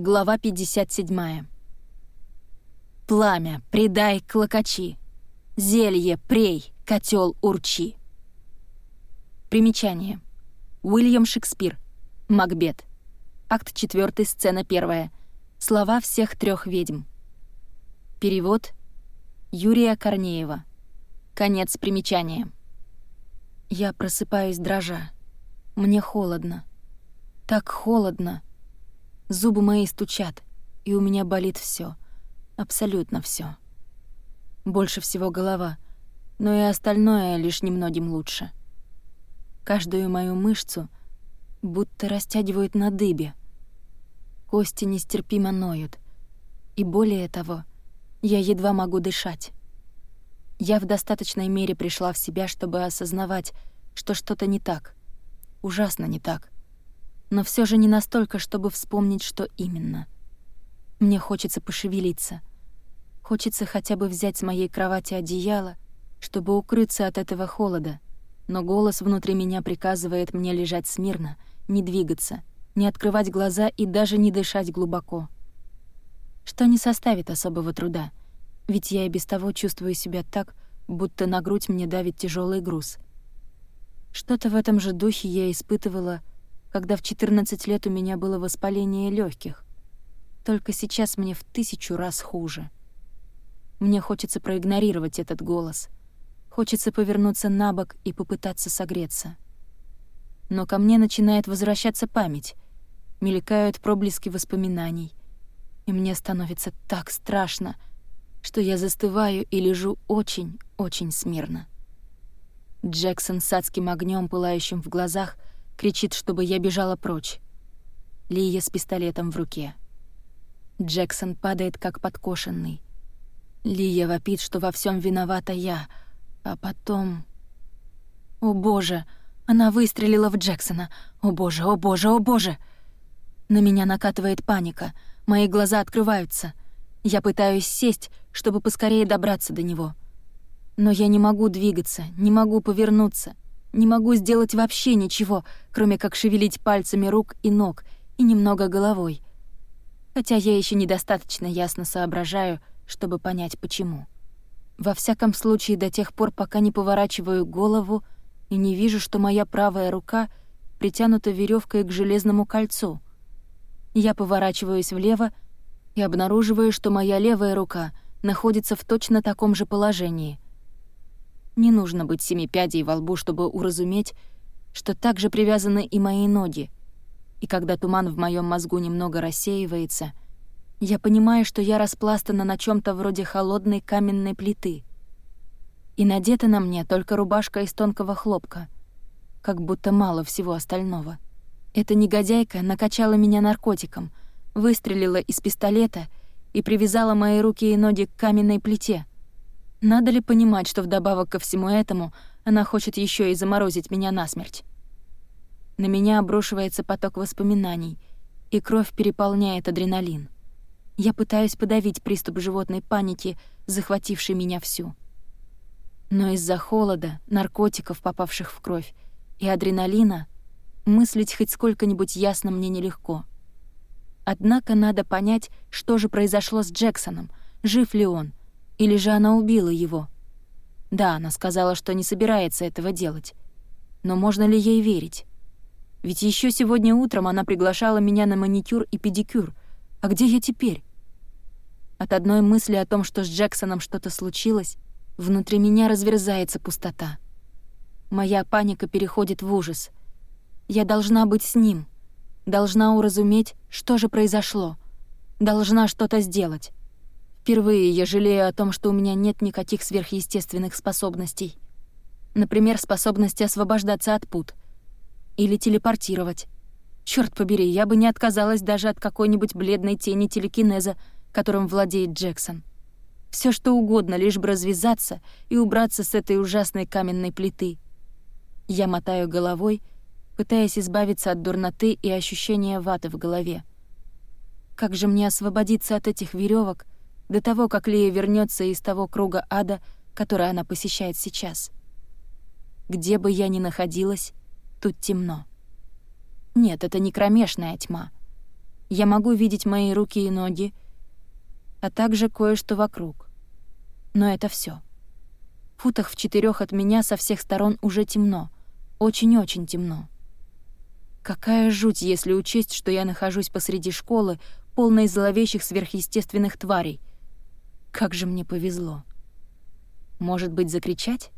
Глава 57. Пламя, придай клокочи. Зелье, прей, котел урчи. Примечание. Уильям Шекспир. Макбет. Акт 4, сцена 1. Слова всех трех ведьм. Перевод. Юрия Корнеева. Конец примечания. Я просыпаюсь дрожа. Мне холодно. Так холодно. Зубы мои стучат, и у меня болит все, Абсолютно все. Больше всего голова, но и остальное лишь немногим лучше. Каждую мою мышцу будто растягивают на дыбе. Кости нестерпимо ноют. И более того, я едва могу дышать. Я в достаточной мере пришла в себя, чтобы осознавать, что что-то не так. Ужасно не так но все же не настолько, чтобы вспомнить, что именно. Мне хочется пошевелиться. Хочется хотя бы взять с моей кровати одеяло, чтобы укрыться от этого холода, но голос внутри меня приказывает мне лежать смирно, не двигаться, не открывать глаза и даже не дышать глубоко. Что не составит особого труда, ведь я и без того чувствую себя так, будто на грудь мне давит тяжелый груз. Что-то в этом же духе я испытывала — когда в 14 лет у меня было воспаление легких. Только сейчас мне в тысячу раз хуже. Мне хочется проигнорировать этот голос. Хочется повернуться на бок и попытаться согреться. Но ко мне начинает возвращаться память. Мелькают проблески воспоминаний. И мне становится так страшно, что я застываю и лежу очень-очень смирно. Джексон с адским огнем, пылающим в глазах — кричит, чтобы я бежала прочь. Лия с пистолетом в руке. Джексон падает как подкошенный. Лия вопит, что во всем виновата я, а потом... О боже, она выстрелила в Джексона. О боже, о боже, о боже! На меня накатывает паника, мои глаза открываются. Я пытаюсь сесть, чтобы поскорее добраться до него. Но я не могу двигаться, не могу повернуться — не могу сделать вообще ничего, кроме как шевелить пальцами рук и ног и немного головой. Хотя я еще недостаточно ясно соображаю, чтобы понять, почему. Во всяком случае, до тех пор, пока не поворачиваю голову и не вижу, что моя правая рука притянута веревкой к железному кольцу. Я поворачиваюсь влево и обнаруживаю, что моя левая рука находится в точно таком же положении — не нужно быть семи пядей во лбу, чтобы уразуметь, что так же привязаны и мои ноги. И когда туман в моем мозгу немного рассеивается, я понимаю, что я распластана на чем то вроде холодной каменной плиты. И надета на мне только рубашка из тонкого хлопка, как будто мало всего остального. Эта негодяйка накачала меня наркотиком, выстрелила из пистолета и привязала мои руки и ноги к каменной плите — надо ли понимать, что вдобавок ко всему этому она хочет еще и заморозить меня насмерть? На меня обрушивается поток воспоминаний, и кровь переполняет адреналин. Я пытаюсь подавить приступ животной паники, захвативший меня всю. Но из-за холода, наркотиков, попавших в кровь, и адреналина мыслить хоть сколько-нибудь ясно мне нелегко. Однако надо понять, что же произошло с Джексоном, жив ли он, или же она убила его? Да, она сказала, что не собирается этого делать. Но можно ли ей верить? Ведь еще сегодня утром она приглашала меня на маникюр и педикюр. А где я теперь? От одной мысли о том, что с Джексоном что-то случилось, внутри меня разверзается пустота. Моя паника переходит в ужас. Я должна быть с ним. Должна уразуметь, что же произошло. Должна что-то сделать. Впервые я жалею о том, что у меня нет никаких сверхъестественных способностей. Например, способности освобождаться от пут. Или телепортировать. Черт побери, я бы не отказалась даже от какой-нибудь бледной тени телекинеза, которым владеет Джексон. Все что угодно, лишь бы развязаться и убраться с этой ужасной каменной плиты. Я мотаю головой, пытаясь избавиться от дурноты и ощущения ваты в голове. Как же мне освободиться от этих веревок, до того, как Лия вернется из того круга ада, который она посещает сейчас. Где бы я ни находилась, тут темно. Нет, это не кромешная тьма. Я могу видеть мои руки и ноги, а также кое-что вокруг. Но это все. В футах в четырех от меня со всех сторон уже темно. Очень-очень темно. Какая жуть, если учесть, что я нахожусь посреди школы, полной зловещих сверхъестественных тварей. Как же мне повезло. Может быть, закричать?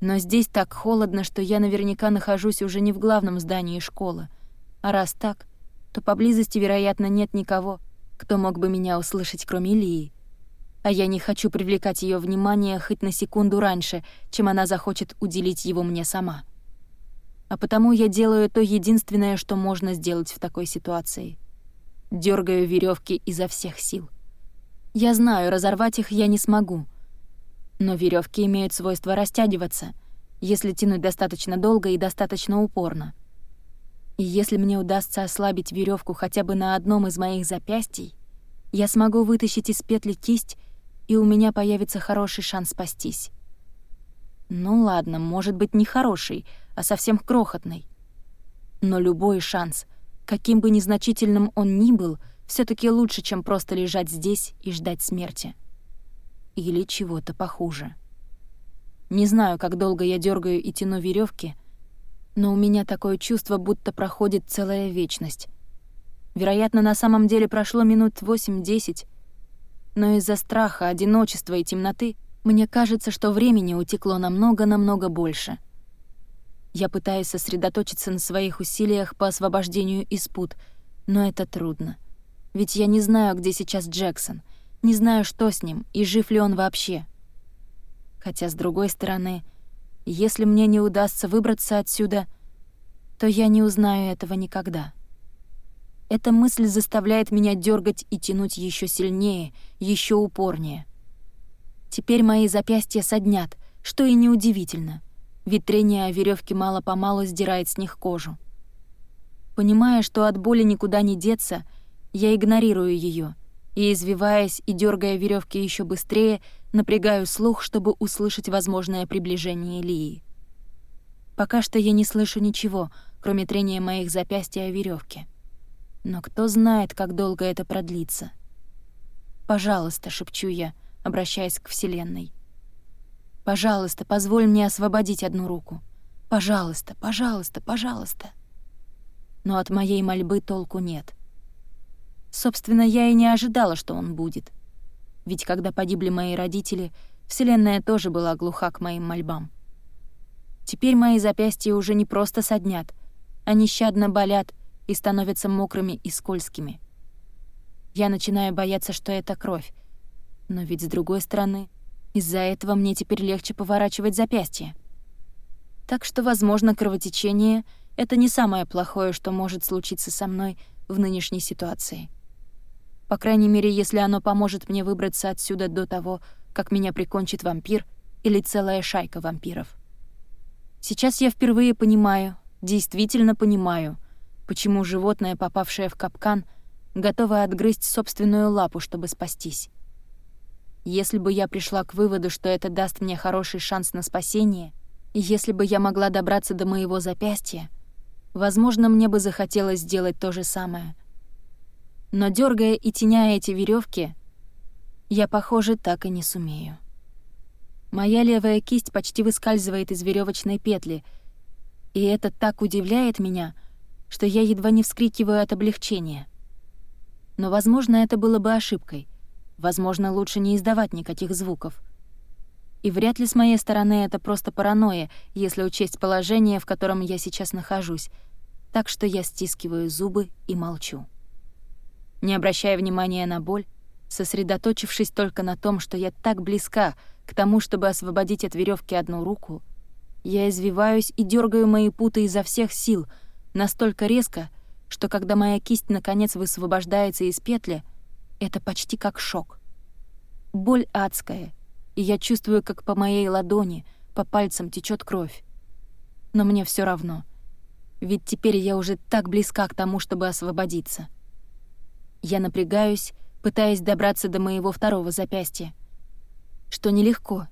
Но здесь так холодно, что я наверняка нахожусь уже не в главном здании школы. А раз так, то поблизости, вероятно, нет никого, кто мог бы меня услышать, кроме Лии. А я не хочу привлекать ее внимание хоть на секунду раньше, чем она захочет уделить его мне сама. А потому я делаю то единственное, что можно сделать в такой ситуации. Дёргаю веревки изо всех сил. Я знаю, разорвать их я не смогу. Но веревки имеют свойство растягиваться, если тянуть достаточно долго и достаточно упорно. И если мне удастся ослабить веревку хотя бы на одном из моих запястий, я смогу вытащить из петли кисть, и у меня появится хороший шанс спастись. Ну ладно, может быть, не хороший, а совсем крохотный. Но любой шанс, каким бы незначительным он ни был, все таки лучше, чем просто лежать здесь и ждать смерти. Или чего-то похуже. Не знаю, как долго я дергаю и тяну веревки, но у меня такое чувство, будто проходит целая вечность. Вероятно, на самом деле прошло минут 8-10, но из-за страха, одиночества и темноты мне кажется, что времени утекло намного-намного больше. Я пытаюсь сосредоточиться на своих усилиях по освобождению из пут, но это трудно. Ведь я не знаю, где сейчас Джексон, не знаю, что с ним и жив ли он вообще. Хотя, с другой стороны, если мне не удастся выбраться отсюда, то я не узнаю этого никогда. Эта мысль заставляет меня дергать и тянуть еще сильнее, еще упорнее. Теперь мои запястья соднят, что и неудивительно, ведь трение о веревке мало-помалу сдирает с них кожу. Понимая, что от боли никуда не деться, я игнорирую ее и, извиваясь и дергая веревки еще быстрее, напрягаю слух, чтобы услышать возможное приближение Лии. Пока что я не слышу ничего, кроме трения моих запястья о веревке. Но кто знает, как долго это продлится. «Пожалуйста», — шепчу я, обращаясь к Вселенной. «Пожалуйста, позволь мне освободить одну руку. Пожалуйста, пожалуйста, пожалуйста». Но от моей мольбы толку нет — Собственно, я и не ожидала, что он будет. Ведь когда погибли мои родители, Вселенная тоже была глуха к моим мольбам. Теперь мои запястья уже не просто соднят, они щадно болят и становятся мокрыми и скользкими. Я начинаю бояться, что это кровь. Но ведь с другой стороны, из-за этого мне теперь легче поворачивать запястье. Так что, возможно, кровотечение — это не самое плохое, что может случиться со мной в нынешней ситуации. По крайней мере, если оно поможет мне выбраться отсюда до того, как меня прикончит вампир или целая шайка вампиров. Сейчас я впервые понимаю, действительно понимаю, почему животное, попавшее в капкан, готово отгрызть собственную лапу, чтобы спастись. Если бы я пришла к выводу, что это даст мне хороший шанс на спасение, и если бы я могла добраться до моего запястья, возможно, мне бы захотелось сделать то же самое — но дергая и теняя эти веревки, я, похоже, так и не сумею. Моя левая кисть почти выскальзывает из веревочной петли, и это так удивляет меня, что я едва не вскрикиваю от облегчения. Но, возможно, это было бы ошибкой. Возможно, лучше не издавать никаких звуков. И вряд ли с моей стороны это просто паранойя, если учесть положение, в котором я сейчас нахожусь. Так что я стискиваю зубы и молчу. Не обращая внимания на боль, сосредоточившись только на том, что я так близка к тому, чтобы освободить от веревки одну руку, я извиваюсь и дергаю мои путы изо всех сил, настолько резко, что когда моя кисть наконец высвобождается из петли, это почти как шок. Боль адская, и я чувствую, как по моей ладони, по пальцам течет кровь. Но мне все равно, ведь теперь я уже так близка к тому, чтобы освободиться. Я напрягаюсь, пытаясь добраться до моего второго запястья. Что нелегко,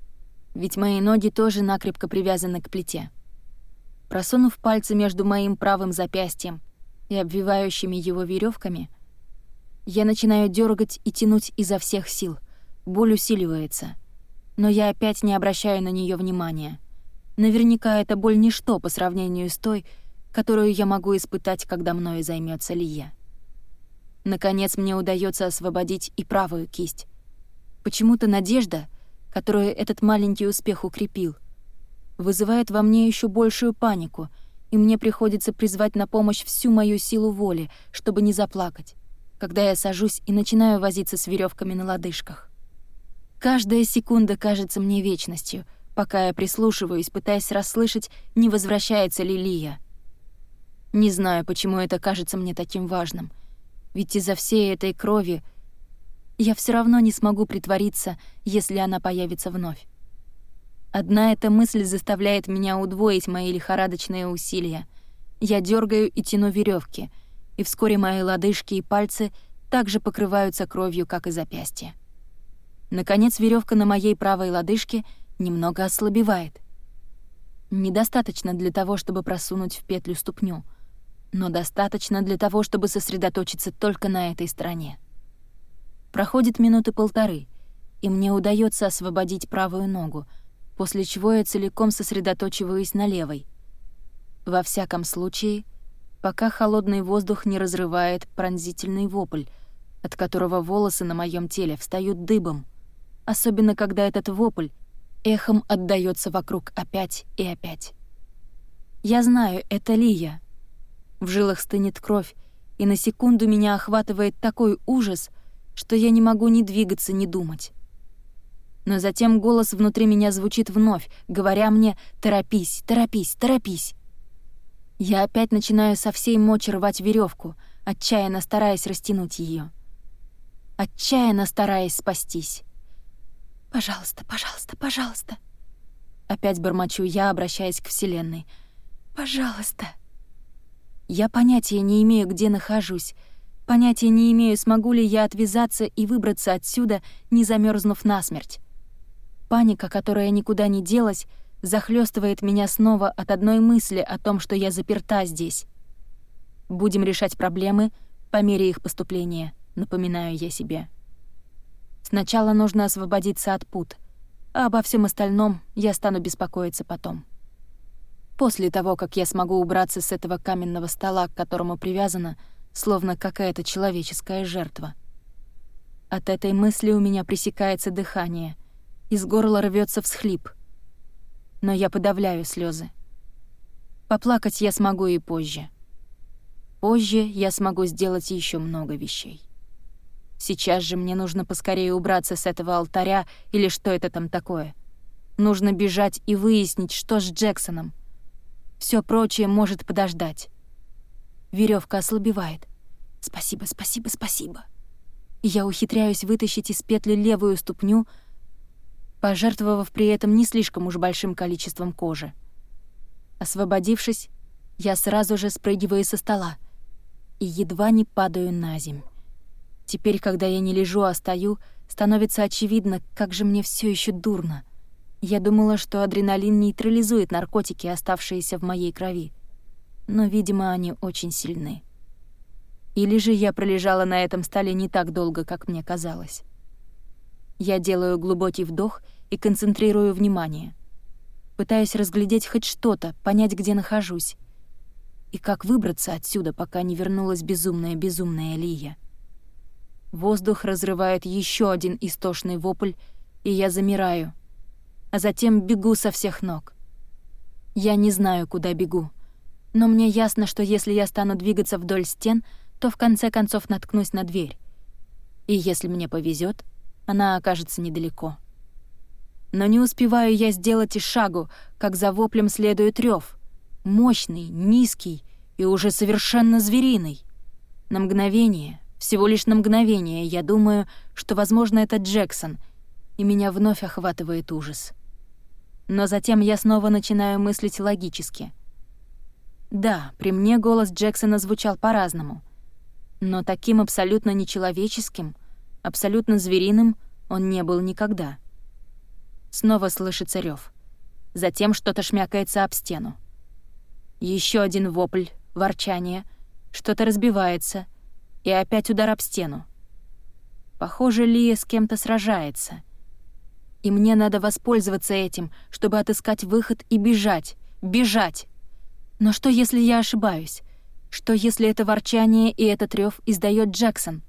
ведь мои ноги тоже накрепко привязаны к плите. Просунув пальцы между моим правым запястьем и обвивающими его веревками, я начинаю дергать и тянуть изо всех сил. Боль усиливается. Но я опять не обращаю на нее внимания. Наверняка эта боль ничто по сравнению с той, которую я могу испытать, когда мною займется Лия. Наконец мне удается освободить и правую кисть. Почему-то надежда, которую этот маленький успех укрепил, вызывает во мне еще большую панику, и мне приходится призвать на помощь всю мою силу воли, чтобы не заплакать, когда я сажусь и начинаю возиться с веревками на лодыжках. Каждая секунда кажется мне вечностью, пока я прислушиваюсь, пытаясь расслышать, не возвращается ли Лия. Не знаю, почему это кажется мне таким важным — ведь из-за всей этой крови я все равно не смогу притвориться, если она появится вновь. Одна эта мысль заставляет меня удвоить мои лихорадочные усилия. Я дергаю и тяну веревки, и вскоре мои лодыжки и пальцы также покрываются кровью, как и запястья. Наконец веревка на моей правой лодыжке немного ослабевает. Недостаточно для того, чтобы просунуть в петлю ступню — но достаточно для того, чтобы сосредоточиться только на этой стороне. Проходит минуты полторы, и мне удается освободить правую ногу, после чего я целиком сосредоточиваюсь на левой. Во всяком случае, пока холодный воздух не разрывает пронзительный вопль, от которого волосы на моем теле встают дыбом, особенно когда этот вопль эхом отдаётся вокруг опять и опять. Я знаю, это Лия, в жилах стынет кровь, и на секунду меня охватывает такой ужас, что я не могу ни двигаться, ни думать. Но затем голос внутри меня звучит вновь, говоря мне «торопись, торопись, торопись». Я опять начинаю со всей мочи рвать веревку, отчаянно стараясь растянуть ее, Отчаянно стараясь спастись. «Пожалуйста, пожалуйста, пожалуйста!» Опять бормочу я, обращаясь к Вселенной. «Пожалуйста!» Я понятия не имею, где нахожусь. Понятия не имею, смогу ли я отвязаться и выбраться отсюда, не замерзнув насмерть. Паника, которая никуда не делась, захлестывает меня снова от одной мысли о том, что я заперта здесь. Будем решать проблемы по мере их поступления, напоминаю я себе. Сначала нужно освободиться от пут, а обо всем остальном я стану беспокоиться потом. После того, как я смогу убраться с этого каменного стола, к которому привязана, словно какая-то человеческая жертва. От этой мысли у меня пресекается дыхание, из горла рвется всхлип. Но я подавляю слезы. Поплакать я смогу и позже. Позже я смогу сделать еще много вещей. Сейчас же мне нужно поскорее убраться с этого алтаря или что это там такое. Нужно бежать и выяснить, что с Джексоном — все прочее может подождать. Веревка ослабевает. Спасибо, спасибо, спасибо. Я ухитряюсь вытащить из петли левую ступню, пожертвовав при этом не слишком уж большим количеством кожи. Освободившись, я сразу же спрыгиваю со стола и едва не падаю на земь. Теперь, когда я не лежу, а стою, становится очевидно, как же мне все еще дурно — я думала, что адреналин нейтрализует наркотики, оставшиеся в моей крови. Но, видимо, они очень сильны. Или же я пролежала на этом столе не так долго, как мне казалось. Я делаю глубокий вдох и концентрирую внимание. Пытаюсь разглядеть хоть что-то, понять, где нахожусь. И как выбраться отсюда, пока не вернулась безумная-безумная Лия. Воздух разрывает еще один истошный вопль, и я замираю — а затем бегу со всех ног. Я не знаю, куда бегу, но мне ясно, что если я стану двигаться вдоль стен, то в конце концов наткнусь на дверь. И если мне повезет, она окажется недалеко. Но не успеваю я сделать и шагу, как за воплем следует рев, мощный, низкий и уже совершенно звериный. На мгновение, всего лишь на мгновение, я думаю, что, возможно, это Джексон, и меня вновь охватывает ужас. Но затем я снова начинаю мыслить логически. Да, при мне голос Джексона звучал по-разному. Но таким абсолютно нечеловеческим, абсолютно звериным он не был никогда. Снова слышится рев. Затем что-то шмякается об стену. Еще один вопль, ворчание, Что-то разбивается. И опять удар об стену. Похоже, Лия с кем-то сражается. И мне надо воспользоваться этим, чтобы отыскать выход и бежать. Бежать! Но что, если я ошибаюсь? Что, если это ворчание и этот рев издает Джексон?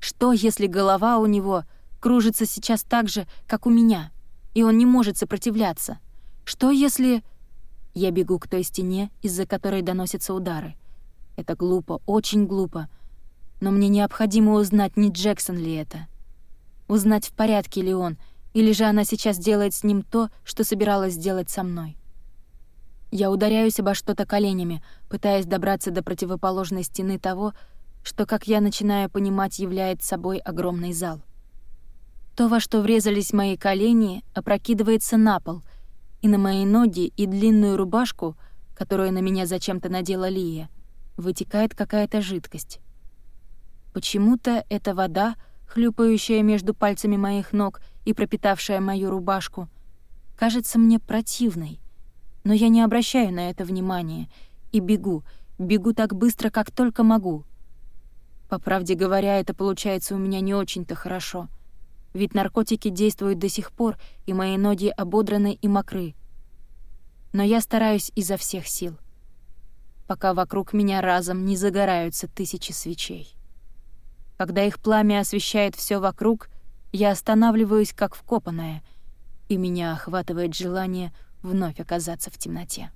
Что, если голова у него кружится сейчас так же, как у меня, и он не может сопротивляться? Что, если... Я бегу к той стене, из-за которой доносятся удары. Это глупо, очень глупо. Но мне необходимо узнать, не Джексон ли это. Узнать, в порядке ли он, или же она сейчас делает с ним то, что собиралась сделать со мной. Я ударяюсь обо что-то коленями, пытаясь добраться до противоположной стены того, что, как я начинаю понимать, является собой огромный зал. То, во что врезались мои колени, опрокидывается на пол, и на мои ноги и длинную рубашку, которую на меня зачем-то надела Лия, вытекает какая-то жидкость. Почему-то эта вода, хлюпающая между пальцами моих ног и пропитавшая мою рубашку, кажется мне противной, но я не обращаю на это внимания и бегу, бегу так быстро, как только могу. По правде говоря, это получается у меня не очень-то хорошо — ведь наркотики действуют до сих пор, и мои ноги ободраны и мокры. Но я стараюсь изо всех сил, пока вокруг меня разом не загораются тысячи свечей. Когда их пламя освещает все вокруг, я останавливаюсь как вкопанная, и меня охватывает желание вновь оказаться в темноте.